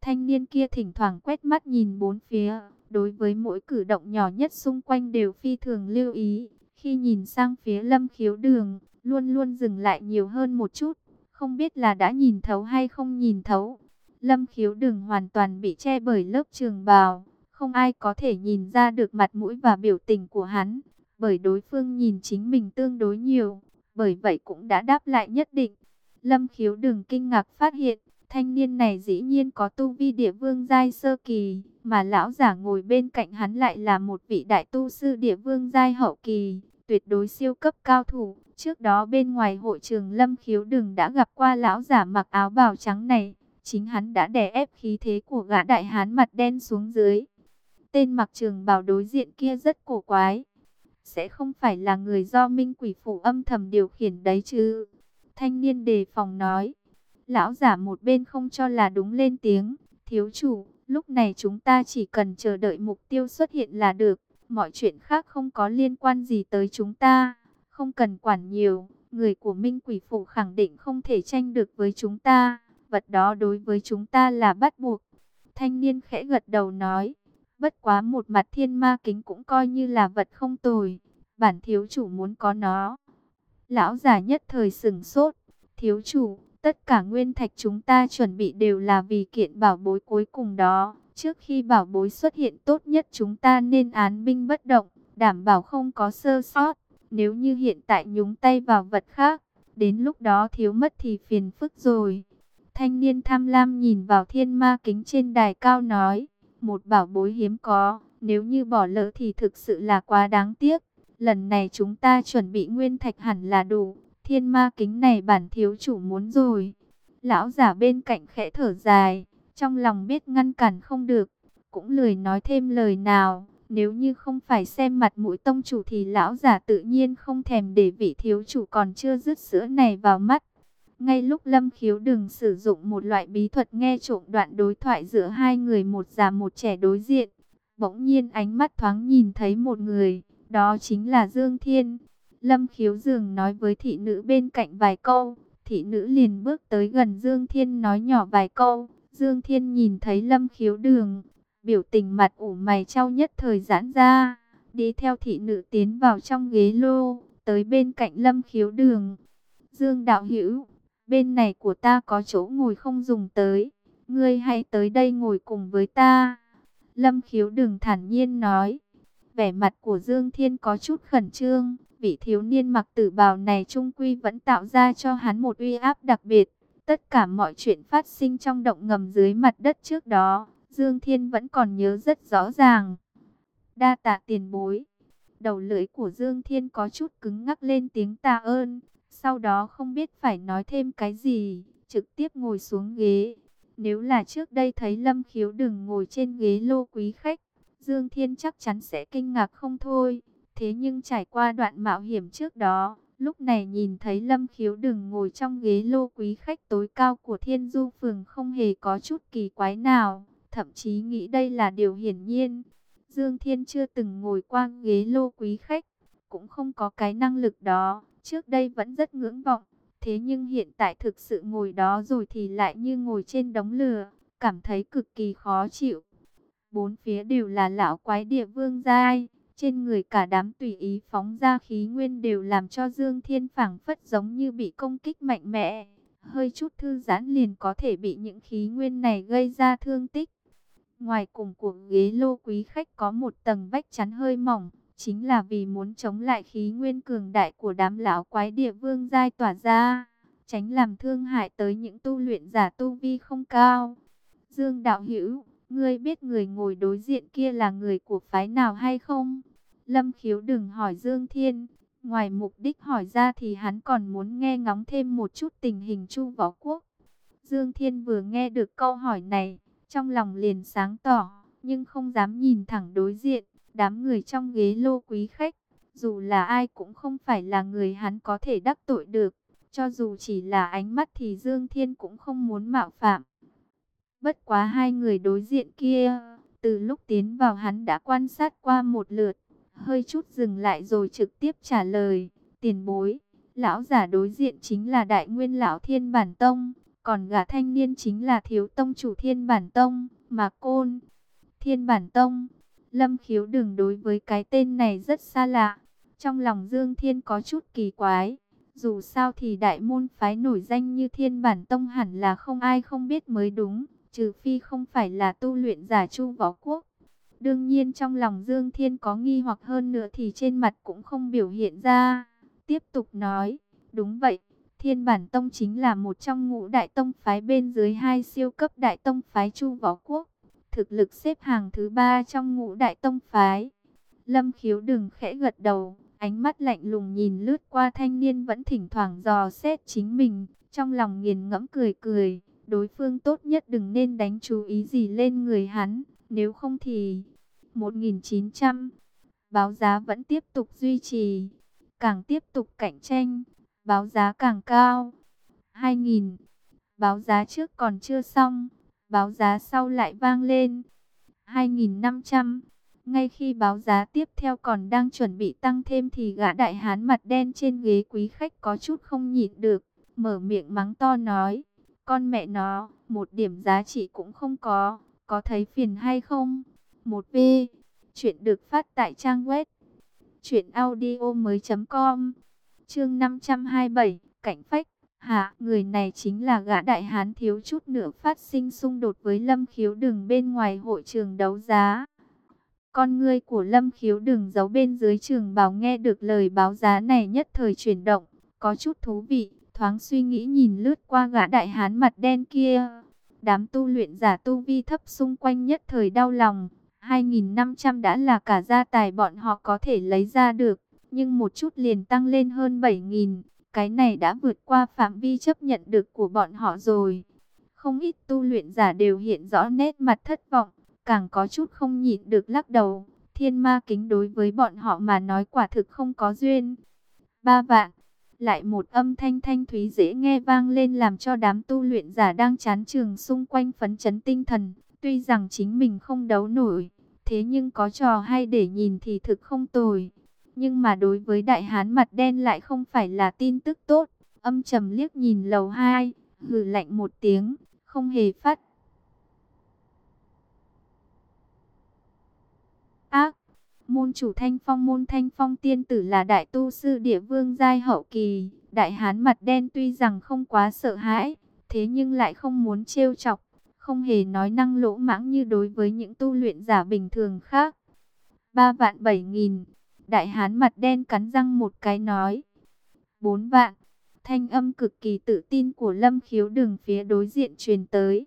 Thanh niên kia thỉnh thoảng quét mắt nhìn bốn phía, đối với mỗi cử động nhỏ nhất xung quanh đều phi thường lưu ý. Khi nhìn sang phía Lâm Khiếu Đường, luôn luôn dừng lại nhiều hơn một chút, không biết là đã nhìn thấu hay không nhìn thấu. Lâm khiếu đường hoàn toàn bị che bởi lớp trường bào. Không ai có thể nhìn ra được mặt mũi và biểu tình của hắn. Bởi đối phương nhìn chính mình tương đối nhiều. Bởi vậy cũng đã đáp lại nhất định. Lâm khiếu đừng kinh ngạc phát hiện. Thanh niên này dĩ nhiên có tu vi địa vương giai sơ kỳ. Mà lão giả ngồi bên cạnh hắn lại là một vị đại tu sư địa vương giai hậu kỳ. Tuyệt đối siêu cấp cao thủ. Trước đó bên ngoài hội trường Lâm khiếu đừng đã gặp qua lão giả mặc áo bào trắng này, Chính hắn đã đè ép khí thế của gã đại hán mặt đen xuống dưới. Tên mặc trường bào đối diện kia rất cổ quái. Sẽ không phải là người do minh quỷ phủ âm thầm điều khiển đấy chứ. Thanh niên đề phòng nói. Lão giả một bên không cho là đúng lên tiếng. Thiếu chủ, lúc này chúng ta chỉ cần chờ đợi mục tiêu xuất hiện là được. Mọi chuyện khác không có liên quan gì tới chúng ta. Không cần quản nhiều. Người của Minh Quỷ Phủ khẳng định không thể tranh được với chúng ta vật đó đối với chúng ta là bắt buộc. Thanh niên khẽ gật đầu nói, bất quá một mặt thiên ma kính cũng coi như là vật không tồi, bản thiếu chủ muốn có nó. Lão già nhất thời sừng sốt, thiếu chủ, tất cả nguyên thạch chúng ta chuẩn bị đều là vì kiện bảo bối cuối cùng đó. Trước khi bảo bối xuất hiện tốt nhất chúng ta nên án binh bất động, đảm bảo không có sơ sót. Nếu như hiện tại nhúng tay vào vật khác, đến lúc đó thiếu mất thì phiền phức rồi. Thanh niên tham lam nhìn vào thiên ma kính trên đài cao nói, một bảo bối hiếm có, nếu như bỏ lỡ thì thực sự là quá đáng tiếc. Lần này chúng ta chuẩn bị nguyên thạch hẳn là đủ, thiên ma kính này bản thiếu chủ muốn rồi. Lão giả bên cạnh khẽ thở dài, trong lòng biết ngăn cản không được, cũng lười nói thêm lời nào. Nếu như không phải xem mặt mũi tông chủ thì lão giả tự nhiên không thèm để vị thiếu chủ còn chưa dứt sữa này vào mắt. Ngay lúc Lâm Khiếu đừng sử dụng một loại bí thuật nghe trộm đoạn đối thoại giữa hai người một già một trẻ đối diện. Bỗng nhiên ánh mắt thoáng nhìn thấy một người, đó chính là Dương Thiên. Lâm Khiếu dường nói với thị nữ bên cạnh vài câu, thị nữ liền bước tới gần Dương Thiên nói nhỏ vài câu. Dương Thiên nhìn thấy Lâm Khiếu Đường, biểu tình mặt ủ mày trao nhất thời giãn ra, đi theo thị nữ tiến vào trong ghế lô, tới bên cạnh Lâm Khiếu Đường. Dương Đạo Hữu bên này của ta có chỗ ngồi không dùng tới, ngươi hãy tới đây ngồi cùng với ta. Lâm Khiếu Đường thản nhiên nói, vẻ mặt của Dương Thiên có chút khẩn trương, vị thiếu niên mặc tử bào này trung quy vẫn tạo ra cho hắn một uy áp đặc biệt. Tất cả mọi chuyện phát sinh trong động ngầm dưới mặt đất trước đó, Dương Thiên vẫn còn nhớ rất rõ ràng. Đa tạ tiền bối. Đầu lưỡi của Dương Thiên có chút cứng ngắc lên tiếng tạ ơn. Sau đó không biết phải nói thêm cái gì, trực tiếp ngồi xuống ghế. Nếu là trước đây thấy Lâm Khiếu đừng ngồi trên ghế lô quý khách, Dương Thiên chắc chắn sẽ kinh ngạc không thôi. Thế nhưng trải qua đoạn mạo hiểm trước đó, lúc này nhìn thấy Lâm Khiếu đừng ngồi trong ghế lô quý khách tối cao của Thiên Du Phường không hề có chút kỳ quái nào, thậm chí nghĩ đây là điều hiển nhiên. Dương Thiên chưa từng ngồi qua ghế lô quý khách, cũng không có cái năng lực đó, trước đây vẫn rất ngưỡng vọng. Thế nhưng hiện tại thực sự ngồi đó rồi thì lại như ngồi trên đống lửa, cảm thấy cực kỳ khó chịu. Bốn phía đều là lão quái địa vương giai, trên người cả đám tùy ý phóng ra khí nguyên đều làm cho Dương Thiên phảng phất giống như bị công kích mạnh mẽ. Hơi chút thư giãn liền có thể bị những khí nguyên này gây ra thương tích. Ngoài cùng của ghế lô quý khách có một tầng vách chắn hơi mỏng, chính là vì muốn chống lại khí nguyên cường đại của đám lão quái địa vương giai tỏa ra, tránh làm thương hại tới những tu luyện giả tu vi không cao. Dương Đạo Hữu Ngươi biết người ngồi đối diện kia là người của phái nào hay không? Lâm khiếu đừng hỏi Dương Thiên. Ngoài mục đích hỏi ra thì hắn còn muốn nghe ngóng thêm một chút tình hình chu võ quốc. Dương Thiên vừa nghe được câu hỏi này, trong lòng liền sáng tỏ, nhưng không dám nhìn thẳng đối diện, đám người trong ghế lô quý khách. Dù là ai cũng không phải là người hắn có thể đắc tội được, cho dù chỉ là ánh mắt thì Dương Thiên cũng không muốn mạo phạm. Bất quá hai người đối diện kia, từ lúc tiến vào hắn đã quan sát qua một lượt, hơi chút dừng lại rồi trực tiếp trả lời, tiền bối, lão giả đối diện chính là đại nguyên lão thiên bản tông, còn gã thanh niên chính là thiếu tông chủ thiên bản tông, mà côn, thiên bản tông, lâm khiếu đừng đối với cái tên này rất xa lạ, trong lòng Dương Thiên có chút kỳ quái. Dù sao thì đại môn phái nổi danh như thiên bản tông hẳn là không ai không biết mới đúng trừ phi không phải là tu luyện giả chu võ quốc. Đương nhiên trong lòng Dương Thiên có nghi hoặc hơn nữa thì trên mặt cũng không biểu hiện ra. Tiếp tục nói, đúng vậy, Thiên Bản Tông chính là một trong ngũ đại tông phái bên dưới hai siêu cấp đại tông phái chu võ quốc. Thực lực xếp hàng thứ ba trong ngũ đại tông phái. Lâm khiếu đừng khẽ gật đầu, ánh mắt lạnh lùng nhìn lướt qua thanh niên vẫn thỉnh thoảng dò xét chính mình, trong lòng nghiền ngẫm cười cười đối phương tốt nhất đừng nên đánh chú ý gì lên người hắn, nếu không thì 1900 báo giá vẫn tiếp tục duy trì, càng tiếp tục cạnh tranh, báo giá càng cao. 2000 báo giá trước còn chưa xong, báo giá sau lại vang lên 2500 ngay khi báo giá tiếp theo còn đang chuẩn bị tăng thêm thì gã đại hán mặt đen trên ghế quý khách có chút không nhịn được, mở miệng mắng to nói. Con mẹ nó, một điểm giá trị cũng không có, có thấy phiền hay không? Một V, chuyện được phát tại trang web truyện audio mới com Chương 527, cảnh phách. Hạ, người này chính là gã đại hán thiếu chút nữa phát sinh xung đột với Lâm Khiếu Đừng bên ngoài hội trường đấu giá. Con ngươi của Lâm Khiếu Đừng giấu bên dưới trường bảo nghe được lời báo giá này nhất thời chuyển động, có chút thú vị thoáng suy nghĩ nhìn lướt qua gã đại hán mặt đen kia. Đám tu luyện giả tu vi thấp xung quanh nhất thời đau lòng. 2.500 đã là cả gia tài bọn họ có thể lấy ra được. Nhưng một chút liền tăng lên hơn 7.000. Cái này đã vượt qua phạm vi chấp nhận được của bọn họ rồi. Không ít tu luyện giả đều hiện rõ nét mặt thất vọng. Càng có chút không nhịn được lắc đầu. Thiên ma kính đối với bọn họ mà nói quả thực không có duyên. Ba vạn lại một âm thanh thanh thúy dễ nghe vang lên làm cho đám tu luyện giả đang chán trường xung quanh phấn chấn tinh thần. Tuy rằng chính mình không đấu nổi, thế nhưng có trò hay để nhìn thì thực không tồi. Nhưng mà đối với đại hán mặt đen lại không phải là tin tức tốt. Âm trầm liếc nhìn lầu hai hừ lạnh một tiếng, không hề phát. Ác, môn chủ thanh phong môn thanh phong tiên tử là đại tu sư địa vương giai hậu kỳ. Đại hán mặt đen tuy rằng không quá sợ hãi, thế nhưng lại không muốn trêu chọc, không hề nói năng lỗ mãng như đối với những tu luyện giả bình thường khác. ba vạn bảy nghìn đại hán mặt đen cắn răng một cái nói. Bốn vạn, thanh âm cực kỳ tự tin của lâm khiếu đường phía đối diện truyền tới.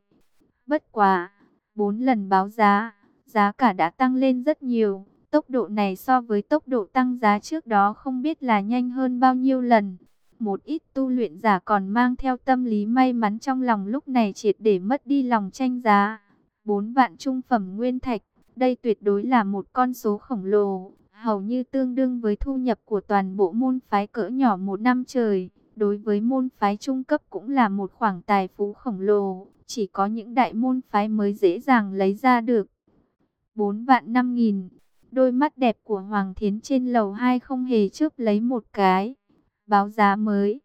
Bất quá, bốn lần báo giá, giá cả đã tăng lên rất nhiều. Tốc độ này so với tốc độ tăng giá trước đó không biết là nhanh hơn bao nhiêu lần. Một ít tu luyện giả còn mang theo tâm lý may mắn trong lòng lúc này triệt để mất đi lòng tranh giá. Bốn vạn trung phẩm nguyên thạch, đây tuyệt đối là một con số khổng lồ, hầu như tương đương với thu nhập của toàn bộ môn phái cỡ nhỏ một năm trời. Đối với môn phái trung cấp cũng là một khoản tài phú khổng lồ, chỉ có những đại môn phái mới dễ dàng lấy ra được. 4 vạn 5 nghìn, đôi mắt đẹp của Hoàng Thiến trên lầu 2 không hề chớp lấy một cái. Báo giá mới.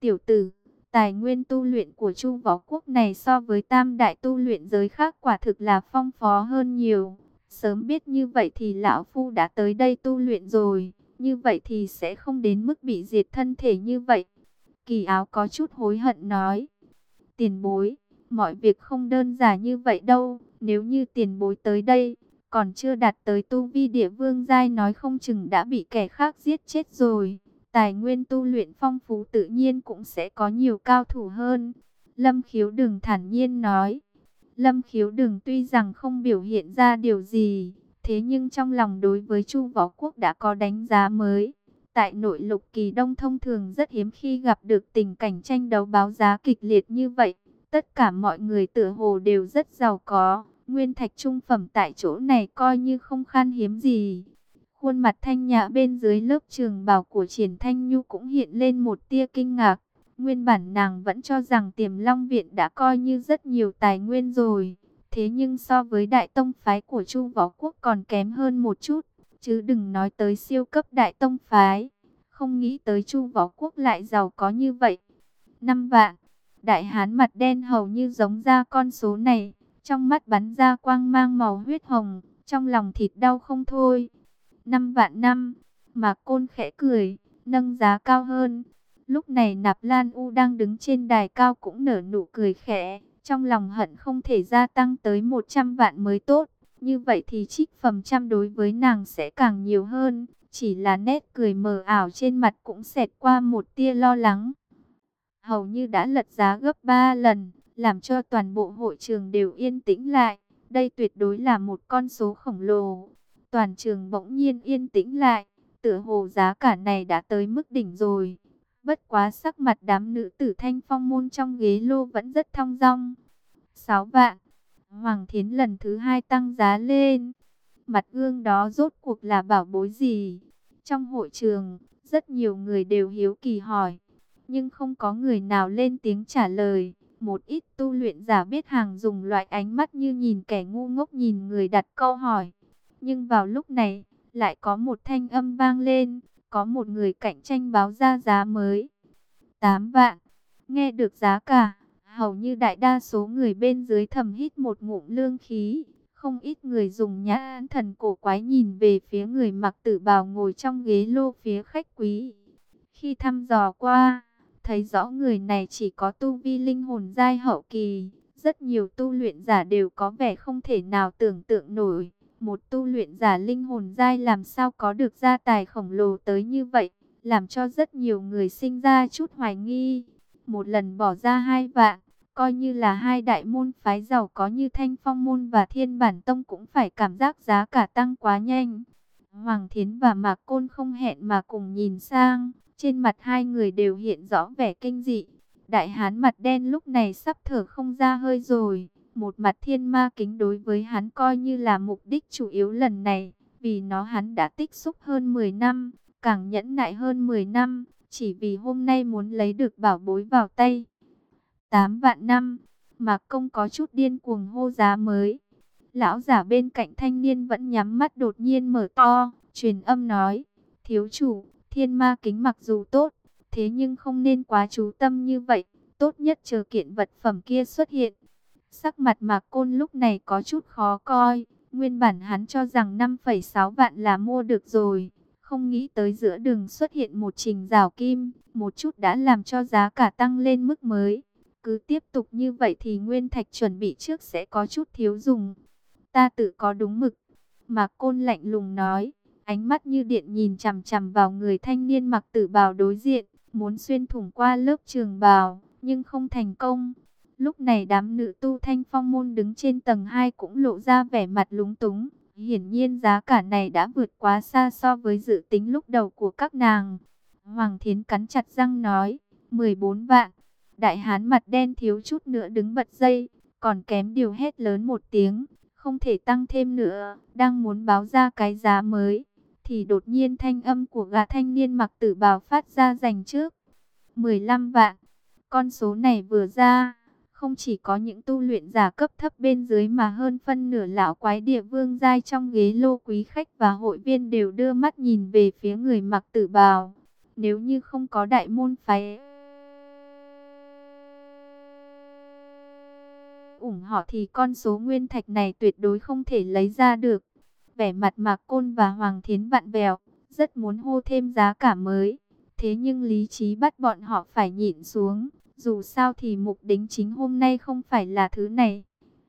Tiểu tử, tài nguyên tu luyện của Chu Võ Quốc này so với tam đại tu luyện giới khác quả thực là phong phó hơn nhiều. Sớm biết như vậy thì lão phu đã tới đây tu luyện rồi, như vậy thì sẽ không đến mức bị diệt thân thể như vậy. Kỳ áo có chút hối hận nói. Tiền bối, mọi việc không đơn giản như vậy đâu, nếu như tiền bối tới đây, còn chưa đạt tới tu vi địa vương giai nói không chừng đã bị kẻ khác giết chết rồi. Tài nguyên tu luyện phong phú tự nhiên cũng sẽ có nhiều cao thủ hơn. Lâm khiếu đừng thản nhiên nói. Lâm khiếu đừng tuy rằng không biểu hiện ra điều gì, thế nhưng trong lòng đối với Chu Võ Quốc đã có đánh giá mới. Tại nội lục kỳ đông thông thường rất hiếm khi gặp được tình cảnh tranh đấu báo giá kịch liệt như vậy. Tất cả mọi người tựa hồ đều rất giàu có, nguyên thạch trung phẩm tại chỗ này coi như không khan hiếm gì. Khuôn mặt thanh nhã bên dưới lớp trường bào của triển thanh nhu cũng hiện lên một tia kinh ngạc. Nguyên bản nàng vẫn cho rằng tiềm long viện đã coi như rất nhiều tài nguyên rồi. Thế nhưng so với đại tông phái của Chu Võ Quốc còn kém hơn một chút. Chứ đừng nói tới siêu cấp đại tông phái. Không nghĩ tới Chu Võ Quốc lại giàu có như vậy. Năm vạn. Đại hán mặt đen hầu như giống ra con số này. Trong mắt bắn ra quang mang màu huyết hồng. Trong lòng thịt đau không thôi. Năm vạn năm. Mà côn khẽ cười. Nâng giá cao hơn. Lúc này Nạp Lan U đang đứng trên đài cao cũng nở nụ cười khẽ, trong lòng hận không thể gia tăng tới 100 vạn mới tốt. Như vậy thì trích phẩm trăm đối với nàng sẽ càng nhiều hơn, chỉ là nét cười mờ ảo trên mặt cũng xẹt qua một tia lo lắng. Hầu như đã lật giá gấp 3 lần, làm cho toàn bộ hội trường đều yên tĩnh lại. Đây tuyệt đối là một con số khổng lồ. Toàn trường bỗng nhiên yên tĩnh lại, tựa hồ giá cả này đã tới mức đỉnh rồi. Bất quá sắc mặt đám nữ tử thanh phong môn trong ghế lô vẫn rất thong dong. 6 vạn. Hoàng Thiến lần thứ hai tăng giá lên. Mặt gương đó rốt cuộc là bảo bối gì? Trong hội trường, rất nhiều người đều hiếu kỳ hỏi. Nhưng không có người nào lên tiếng trả lời. Một ít tu luyện giả biết hàng dùng loại ánh mắt như nhìn kẻ ngu ngốc nhìn người đặt câu hỏi. Nhưng vào lúc này, lại có một thanh âm vang lên có một người cạnh tranh báo ra giá mới. 8 vạn. Nghe được giá cả, hầu như đại đa số người bên dưới thầm hít một ngụm lương khí. Không ít người dùng nhãn thần cổ quái nhìn về phía người mặc tử bào ngồi trong ghế lô phía khách quý. Khi thăm dò qua, thấy rõ người này chỉ có tu vi linh hồn giai hậu kỳ. Rất nhiều tu luyện giả đều có vẻ không thể nào tưởng tượng nổi. Một tu luyện giả linh hồn giai làm sao có được gia tài khổng lồ tới như vậy, làm cho rất nhiều người sinh ra chút hoài nghi. Một lần bỏ ra hai vạn, coi như là hai đại môn phái giàu có như Thanh Phong Môn và Thiên Bản Tông cũng phải cảm giác giá cả tăng quá nhanh. Hoàng Thiến và Mạc Côn không hẹn mà cùng nhìn sang, trên mặt hai người đều hiện rõ vẻ kinh dị. Đại hán mặt đen lúc này sắp thở không ra hơi rồi. Một mặt thiên ma kính đối với hắn coi như là mục đích chủ yếu lần này, vì nó hắn đã tích xúc hơn 10 năm, càng nhẫn nại hơn 10 năm, chỉ vì hôm nay muốn lấy được bảo bối vào tay. 8 vạn năm, mà công có chút điên cuồng hô giá mới. Lão giả bên cạnh thanh niên vẫn nhắm mắt đột nhiên mở to, truyền âm nói, thiếu chủ, thiên ma kính mặc dù tốt, thế nhưng không nên quá chú tâm như vậy, tốt nhất chờ kiện vật phẩm kia xuất hiện. Sắc mặt mạc côn lúc này có chút khó coi, Nguyên bản hắn cho rằng 5,6 vạn là mua được rồi. Không nghĩ tới giữa đường xuất hiện một trình rào kim, một chút đã làm cho giá cả tăng lên mức mới. Cứ tiếp tục như vậy thì Nguyên Thạch chuẩn bị trước sẽ có chút thiếu dùng. Ta tự có đúng mực. Mạc Côn lạnh lùng nói, ánh mắt như điện nhìn chằm chằm vào người thanh niên mặc tử bào đối diện, muốn xuyên thủng qua lớp trường bào, nhưng không thành công. Lúc này đám nữ tu thanh phong môn đứng trên tầng 2 cũng lộ ra vẻ mặt lúng túng. Hiển nhiên giá cả này đã vượt quá xa so với dự tính lúc đầu của các nàng. Hoàng Thiến cắn chặt răng nói, 14 vạn. Đại hán mặt đen thiếu chút nữa đứng bật dây, còn kém điều hét lớn một tiếng, không thể tăng thêm nữa, đang muốn báo ra cái giá mới. Thì đột nhiên thanh âm của gã thanh niên mặc tử bào phát ra dành trước. 15 vạn, con số này vừa ra không chỉ có những tu luyện giả cấp thấp bên dưới mà hơn phân nửa lão quái địa vương giai trong ghế lô quý khách và hội viên đều đưa mắt nhìn về phía người mặc tử bào. Nếu như không có đại môn phái ủng họ thì con số nguyên thạch này tuyệt đối không thể lấy ra được. Vẻ mặt Mạc Côn và Hoàng Thiến vặn vẹo, rất muốn hô thêm giá cả mới. Thế nhưng lý trí bắt bọn họ phải nhịn xuống. Dù sao thì mục đính chính hôm nay không phải là thứ này.